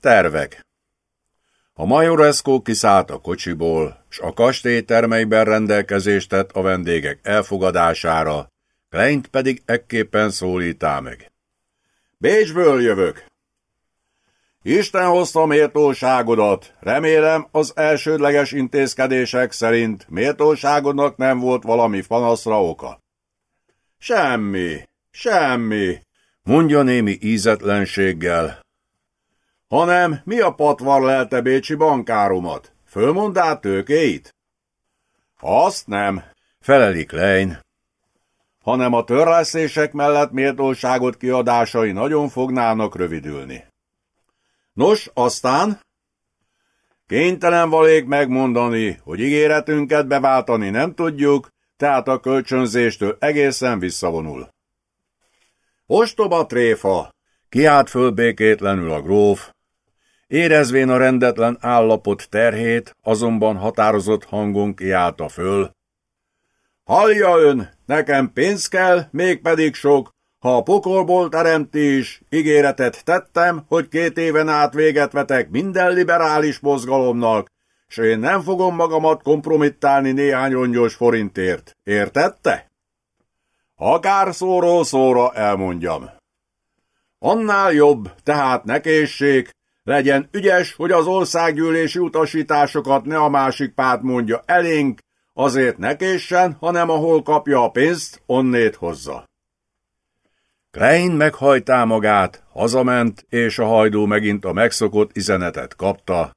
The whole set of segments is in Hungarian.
Tervek A Majoresco kiszállt a kocsiból, s a kastély termeiben rendelkezést tett a vendégek elfogadására, Kleint pedig ekképpen szólítá meg. Bécsből jövök! Isten hozta méltóságodat. Remélem az elsődleges intézkedések szerint méltóságodnak nem volt valami panaszra oka. Semmi, semmi, mondja némi ízetlenséggel. Hanem mi a patvar lelte Bécsi bankáromat? Fölmond át tőkéit? Azt nem, felelik Lein. Hanem a törleszések mellett méltóságot kiadásai nagyon fognának rövidülni. Nos, aztán? Kénytelen valék megmondani, hogy ígéretünket beváltani nem tudjuk, tehát a kölcsönzéstől egészen visszavonul. Ostoba tréfa! Kiált föl békétlenül a gróf, érezvén a rendetlen állapot terhét, azonban határozott hangon kiállta föl. Hallja ön, nekem pénz kell, mégpedig sok, ha a pokolból teremti is, ígéretet tettem, hogy két éven át véget vetek minden liberális mozgalomnak, s én nem fogom magamat kompromittálni néhány rongyos forintért. Értette? Akár szóról szóra elmondjam. Annál jobb, tehát ne készség, legyen ügyes, hogy az országgyűlési utasításokat ne a másik párt mondja elénk, azért ne késsen, hanem ahol kapja a pénzt, onnét hozza. Klein meghajtá magát, hazament, és a hajdú megint a megszokott izenetet kapta.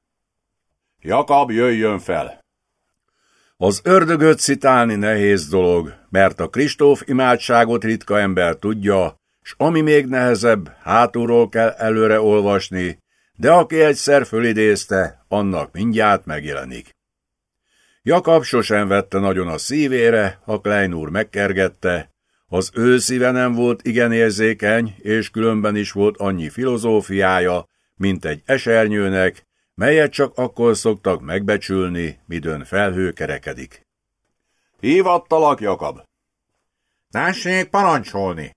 Jakab jöjjön fel! Az ördögöt citálni nehéz dolog, mert a Kristóf imádságot ritka ember tudja, s ami még nehezebb, hátulról kell előre olvasni, de aki egyszer fölidézte, annak mindjárt megjelenik. Jakab sosem vette nagyon a szívére, ha Klein úr megkergette, az ő szíve nem volt igen érzékeny, és különben is volt annyi filozófiája, mint egy esernyőnek, melyet csak akkor szoktak megbecsülni, midőn felhő kerekedik. Hívattalak, Jakab. Tessék parancsolni.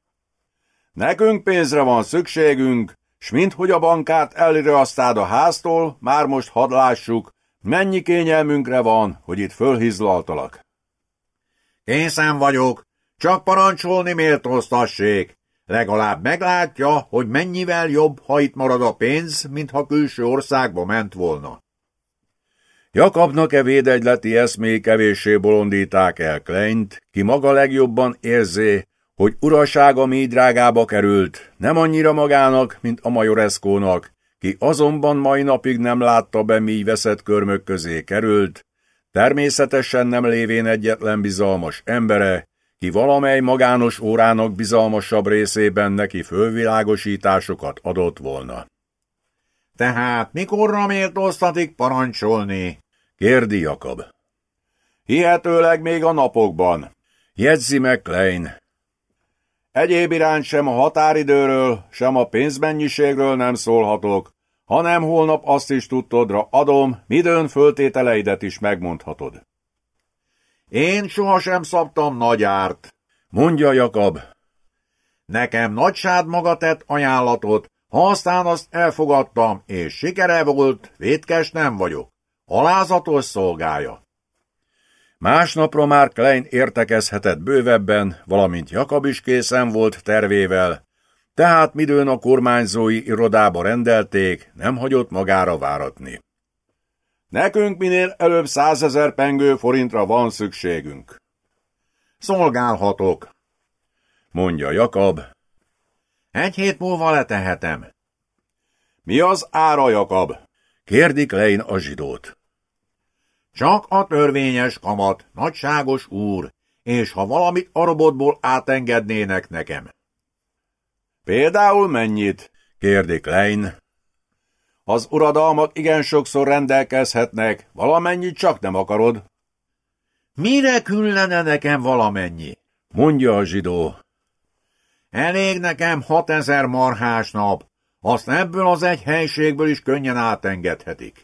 Nekünk pénzre van szükségünk, s minthogy a bankát elirasztád a háztól, már most hadd lássuk, mennyi kényelmünkre van, hogy itt fölhizlaltalak. Készen vagyok, csak parancsolni méltóztassék. Legalább meglátja, hogy mennyivel jobb, ha itt marad a pénz, mintha külső országba ment volna. Jakabnak e védegyleti eszmély kevéssé bolondíták el Kleint, ki maga legjobban érzé, hogy urasága mi drágába került, nem annyira magának, mint a majoreszkónak, ki azonban mai napig nem látta be, mi veszett körmök közé került, természetesen nem lévén egyetlen bizalmas embere, ki valamely magános órának bizalmasabb részében neki fölvilágosításokat adott volna. Tehát mikorra méltóztatik parancsolni? kérdi Jakab. Hihetőleg még a napokban, jegyzi McLean. Egyéb iránt sem a határidőről, sem a pénzmennyiségről nem szólhatok, hanem holnap azt is tudtodra adom, midőn föltételeidet is megmondhatod. Én sohasem szabtam nagy árt, mondja Jakab. Nekem nagysád maga tett ajánlatot, ha aztán azt elfogadtam, és sikere volt, vétkes nem vagyok. Alázatos szolgája. Másnapra már Klein értekezhetett bővebben, valamint Jakab is készen volt tervével, tehát midőn a kormányzói irodába rendelték, nem hagyott magára váratni. Nekünk minél előbb százezer pengő forintra van szükségünk. Szolgálhatok, mondja Jakab. Egy hét múlva letehetem. Mi az ára, Jakab? kérdik Lein a zsidót. Csak a törvényes kamat, nagyságos úr, és ha valamit a robotból átengednének nekem. Például mennyit? kérdik Lein. Az uradalmak igen sokszor rendelkezhetnek, valamennyit csak nem akarod. Mire küllene nekem valamennyi? mondja a zsidó. Elég nekem hatezer marhás nap, azt ebből az egy helységből is könnyen átengedhetik.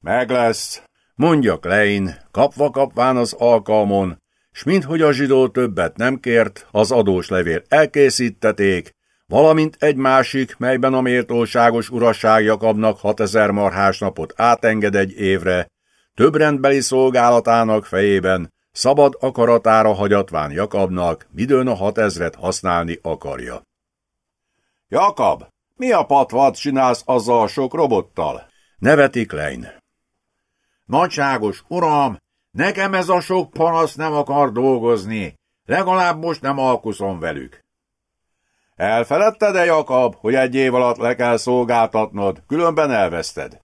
Meg lesz, mondja Klein, kapva kapván az alkalmon, s minthogy a zsidó többet nem kért, az adós levél elkészíteték, valamint egy másik, melyben a méltóságos urasság Jakabnak 6000 marhás napot átenged egy évre, több rendbeli szolgálatának fejében, szabad akaratára hagyatván Jakabnak, midőn a hatezret használni akarja. Jakab, mi a patvat csinálsz azzal a sok robottal? Nevetik Lein. Nagyságos uram, nekem ez a sok panasz nem akar dolgozni, legalább most nem alkuszom velük. Elfeledted-e, Jakab, hogy egy év alatt le kell szolgáltatnod, különben elveszted?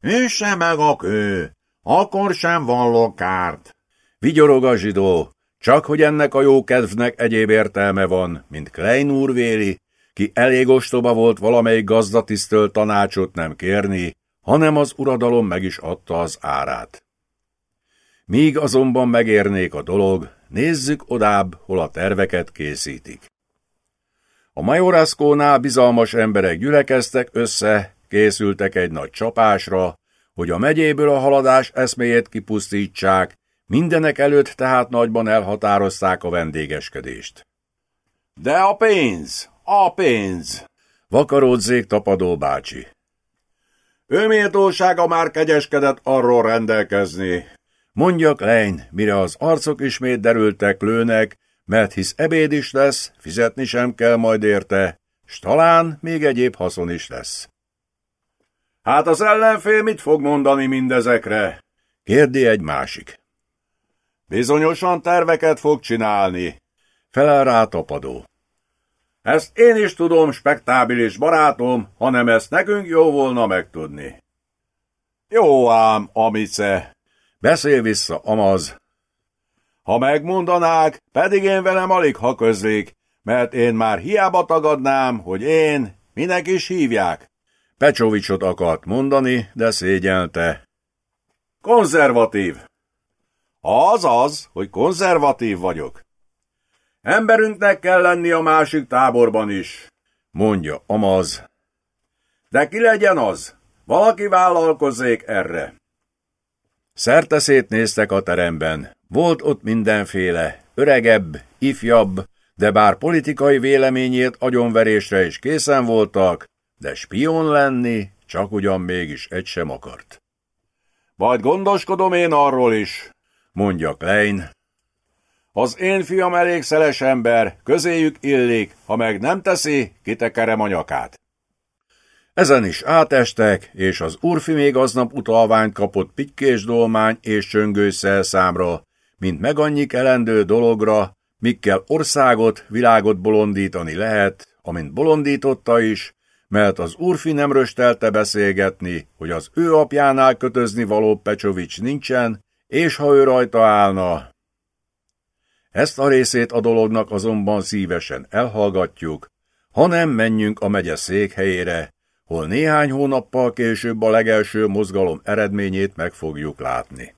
Üsse meg a kő, akkor sem vallok kárt. Vigyorog a zsidó, csak hogy ennek a jó kedvnek egyéb értelme van, mint Klein úr véli, ki elég ostoba volt valamelyik gazdatisztől tanácsot nem kérni, hanem az uradalom meg is adta az árát. Míg azonban megérnék a dolog, nézzük odább, hol a terveket készítik. A majoraszkónál bizalmas emberek gyülekeztek össze, készültek egy nagy csapásra, hogy a megyéből a haladás eszméjét kipusztítsák, mindenek előtt tehát nagyban elhatározták a vendégeskedést. De a pénz, a pénz! Vakaródzék tapadó bácsi. Ő méltósága már kegyeskedett arról rendelkezni. Mondja Klein, mire az arcok ismét derültek lőnek, mert hisz ebéd is lesz, fizetni sem kell majd érte, s talán még egyéb haszon is lesz. Hát az ellenfél mit fog mondani mindezekre? Kérdi egy másik. Bizonyosan terveket fog csinálni. Felel rá tapadó. Ezt én is tudom, spektábilis barátom, hanem ezt nekünk jó volna megtudni. Jó ám, Amice, beszél vissza Amaz. Ha megmondanák, pedig én velem alig ha közlik, mert én már hiába tagadnám, hogy én, minek is hívják. Pecsovicsot akart mondani, de szégyelte. Konzervatív. Az az, hogy konzervatív vagyok. Emberünknek kell lenni a másik táborban is, mondja Amaz. De ki legyen az? Valaki vállalkozzék erre. Szerte szétnéztek a teremben. Volt ott mindenféle, öregebb, ifjabb, de bár politikai véleményét agyonverésre is készen voltak, de spion lenni csak ugyan mégis egy sem akart. Majd gondoskodom én arról is, mondja Klein, az én fiam elég szeles ember, közéjük illik, ha meg nem teszi, kitekerem a nyakát. Ezen is átestek, és az urfi még aznap utalványt kapott pitykés dolmány és csöngőszel számra, mint meg annyi kelendő dologra, mikkel országot, világot bolondítani lehet, amint bolondította is, mert az urfi nem röstelte beszélgetni, hogy az ő apjánál kötözni való Pecsovics nincsen, és ha ő rajta állna, ezt a részét a dolognak azonban szívesen elhallgatjuk, hanem menjünk a megye székhelyére, hol néhány hónappal később a legelső mozgalom eredményét meg fogjuk látni.